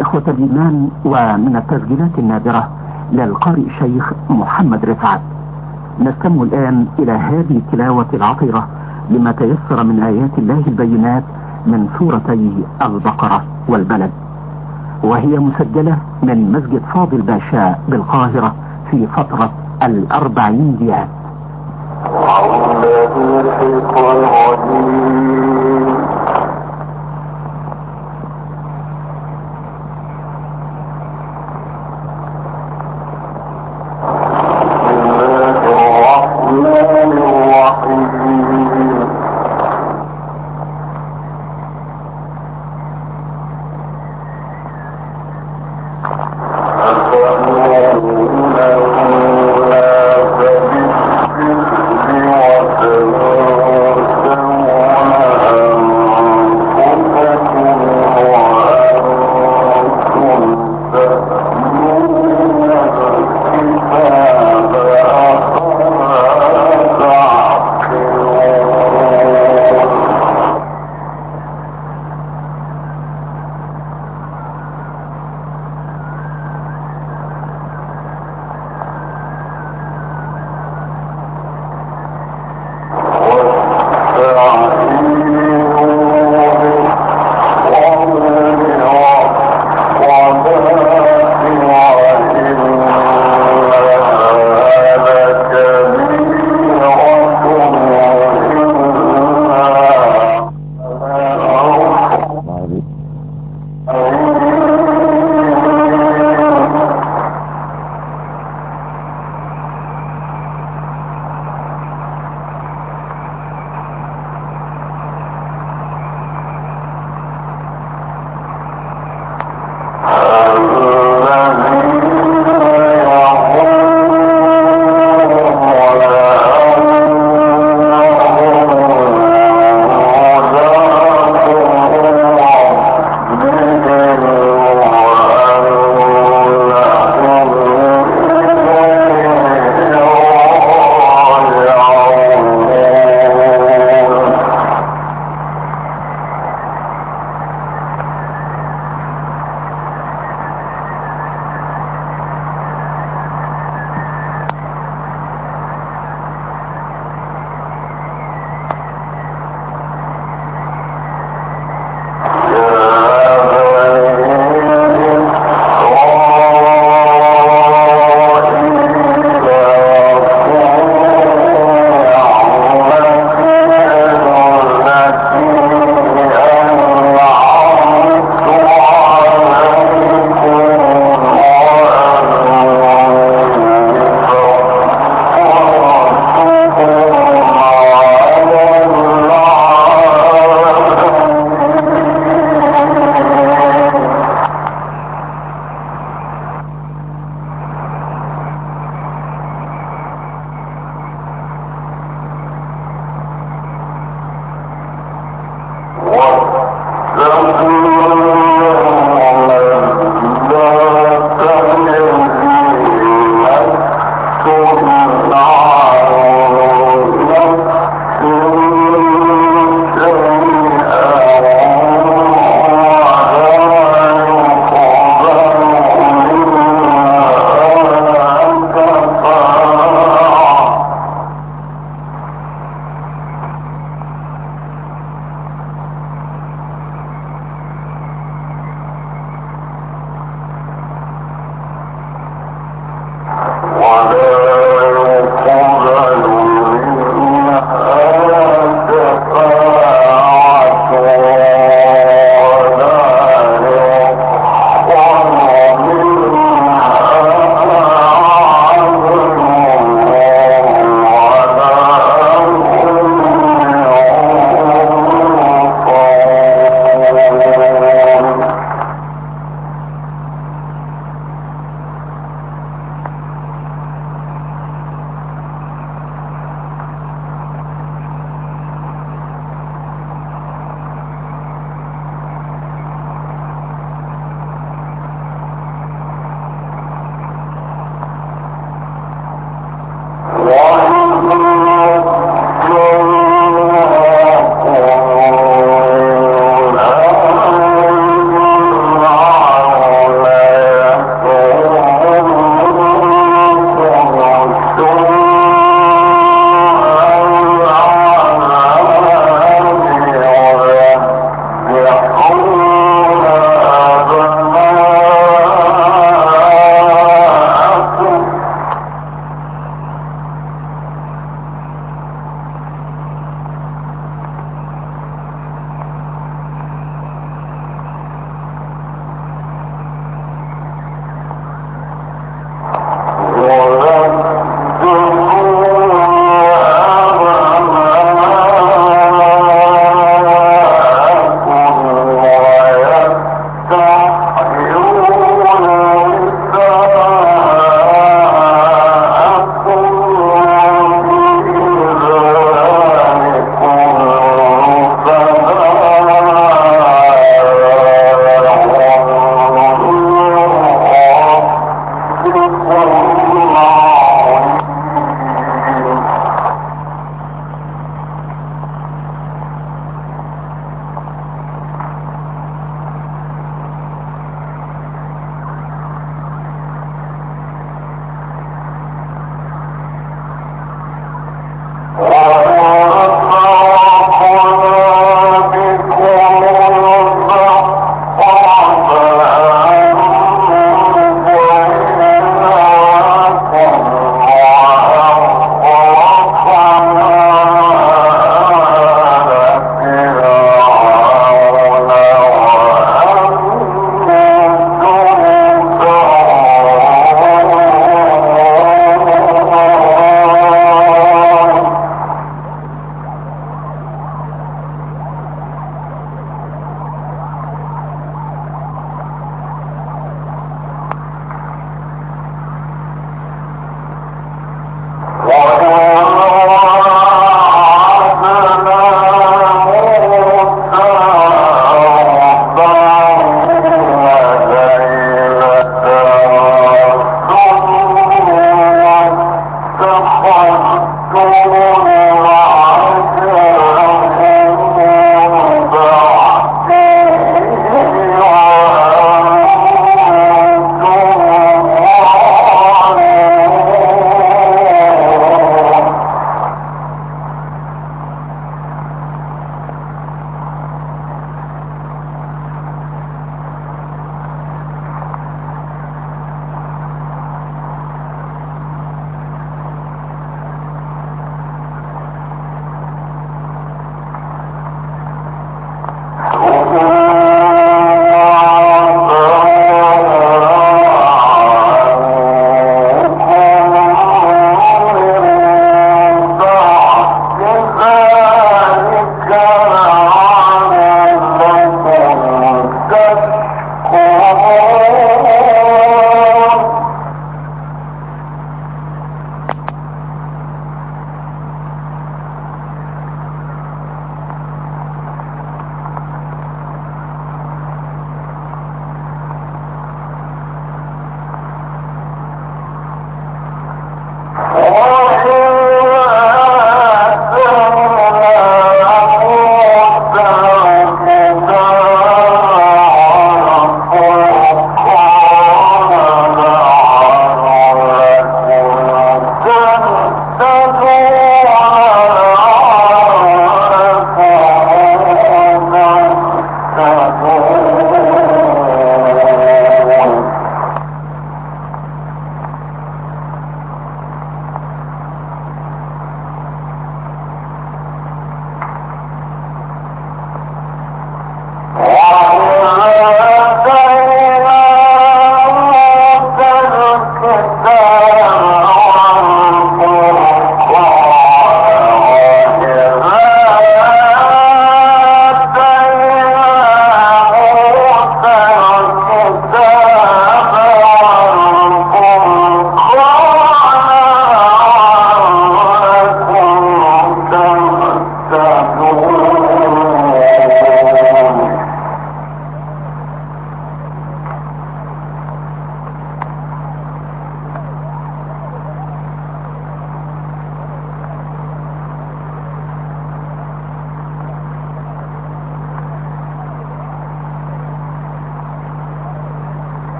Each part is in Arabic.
إخوة الإيمان ومن التسجيلات النادرة للقارئ الشيخ محمد رفعت. نستمع الآن إلى هذه التلاوة العطرة لما تيسر من آيات الله البينات من سورتي البقرة والبلد. وهي مسجلة من مسجد فاضل باشا بالقاهرة في فترة الأربعين ديات. Amen.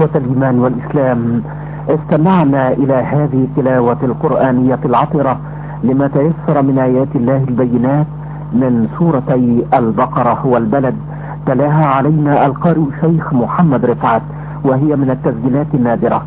إخوة الإيمان والإسلام استمعنا إلى هذه التلاوة القرآنية العطرة لما تيسر من آيات الله البينات من سورتي البقرة والبلد تلاها علينا القارئ شيخ محمد رفعت وهي من التسجيلات النادرة.